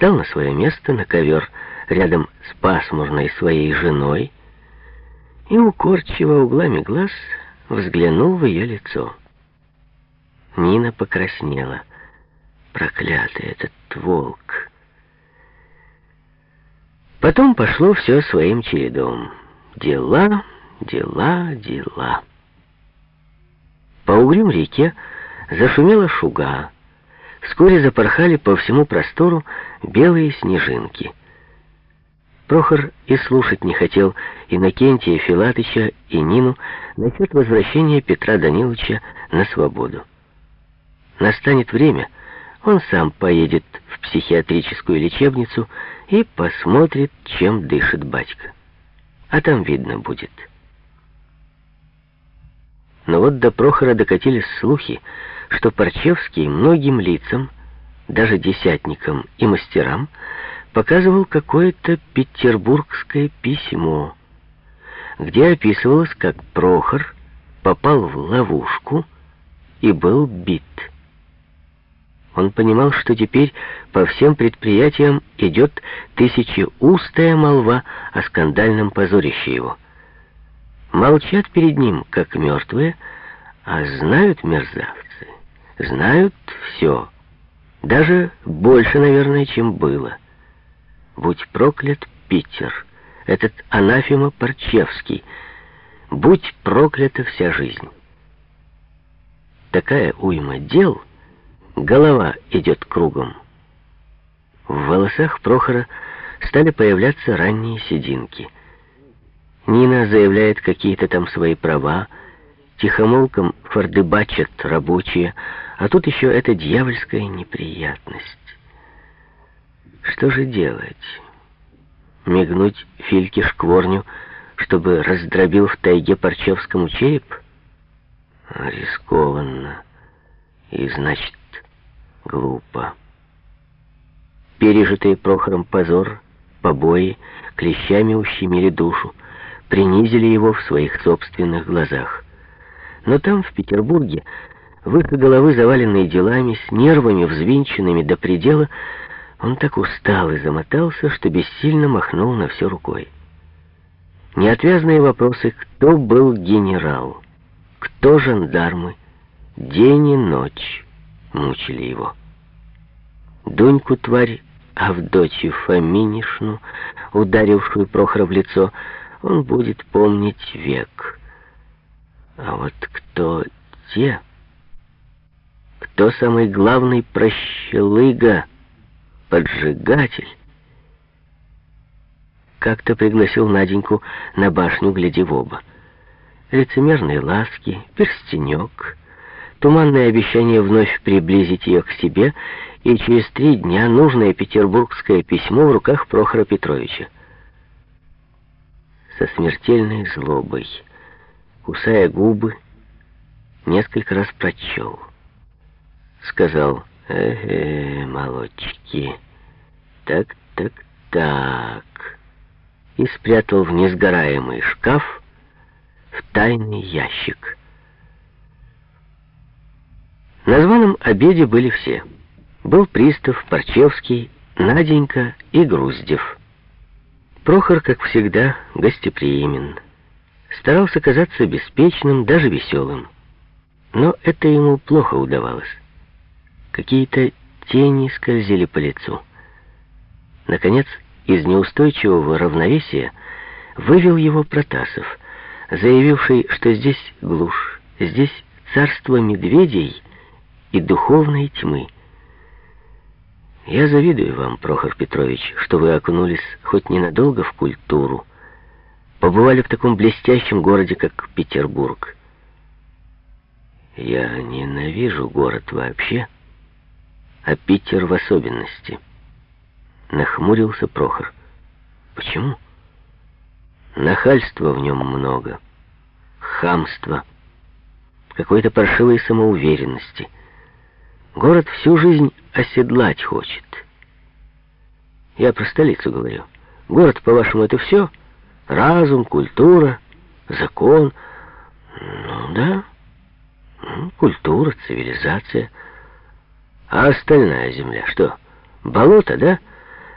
встал на свое место, на ковер, рядом с пасмурной своей женой, и, укорчиво углами глаз, взглянул в ее лицо. Нина покраснела. Проклятый этот волк! Потом пошло все своим чередом. Дела, дела, дела. По угрюм реке зашумела шуга. Вскоре запорхали по всему простору белые снежинки. Прохор и слушать не хотел Иннокентия Филатыча и Нину насчет возвращения Петра Даниловича на свободу. Настанет время, он сам поедет в психиатрическую лечебницу и посмотрит, чем дышит батька. А там видно будет. Но вот до Прохора докатились слухи, что Парчевский многим лицам, даже десятникам и мастерам, показывал какое-то петербургское письмо, где описывалось, как Прохор попал в ловушку и был бит. Он понимал, что теперь по всем предприятиям идет тысячеустая молва о скандальном позорище его. Молчат перед ним, как мертвые, а знают мерзавцы, знают все, даже больше, наверное, чем было. Будь проклят Питер, этот анафема Парчевский, будь проклята вся жизнь. Такая уйма дел — Голова идет кругом. В волосах Прохора стали появляться ранние сединки. Нина заявляет какие-то там свои права, тихомолком фордыбачат рабочие, а тут еще эта дьявольская неприятность. Что же делать? Мигнуть Фильке шкворню, чтобы раздробил в тайге Парчевскому череп? Рискованно. И, значит, Глупо. Пережитый Прохором позор, побои, клещами ущемили душу, принизили его в своих собственных глазах. Но там, в Петербурге, выше головы заваленные делами, с нервами взвинченными до предела, он так устал и замотался, что бессильно махнул на все рукой. Неотвязные вопросы, кто был генерал, кто жандармы, день и ночь мучили его. Дуньку тварь, Авдотью Фоминишну, ударившую Прохора в лицо, он будет помнить век. А вот кто те? Кто самый главный прощелыга, поджигатель? Как-то пригласил Наденьку на башню, гляди в оба. Лицемерные ласки, перстенек, туманное обещание вновь приблизить ее к себе — и через три дня нужное петербургское письмо в руках Прохора Петровича. Со смертельной злобой, кусая губы, несколько раз прочел. Сказал, «Э-э, молодчики, так, так, так», и спрятал в несгораемый шкаф в тайный ящик. На званом обеде были все — был Пристав, Парчевский, Наденька и Груздев. Прохор, как всегда, гостеприимен. Старался казаться беспечным, даже веселым. Но это ему плохо удавалось. Какие-то тени скользили по лицу. Наконец, из неустойчивого равновесия вывел его Протасов, заявивший, что здесь глушь, здесь царство медведей и духовной тьмы — я завидую вам, Прохор Петрович, что вы окунулись хоть ненадолго в культуру, побывали в таком блестящем городе, как Петербург. Я ненавижу город вообще, а Питер в особенности. Нахмурился Прохор. Почему? Нахальства в нем много, хамства, какой-то паршивой самоуверенности — Город всю жизнь оседлать хочет. Я про столицу говорю. Город, по-вашему, это все? Разум, культура, закон. Ну да, культура, цивилизация. А остальная земля что? Болото, да?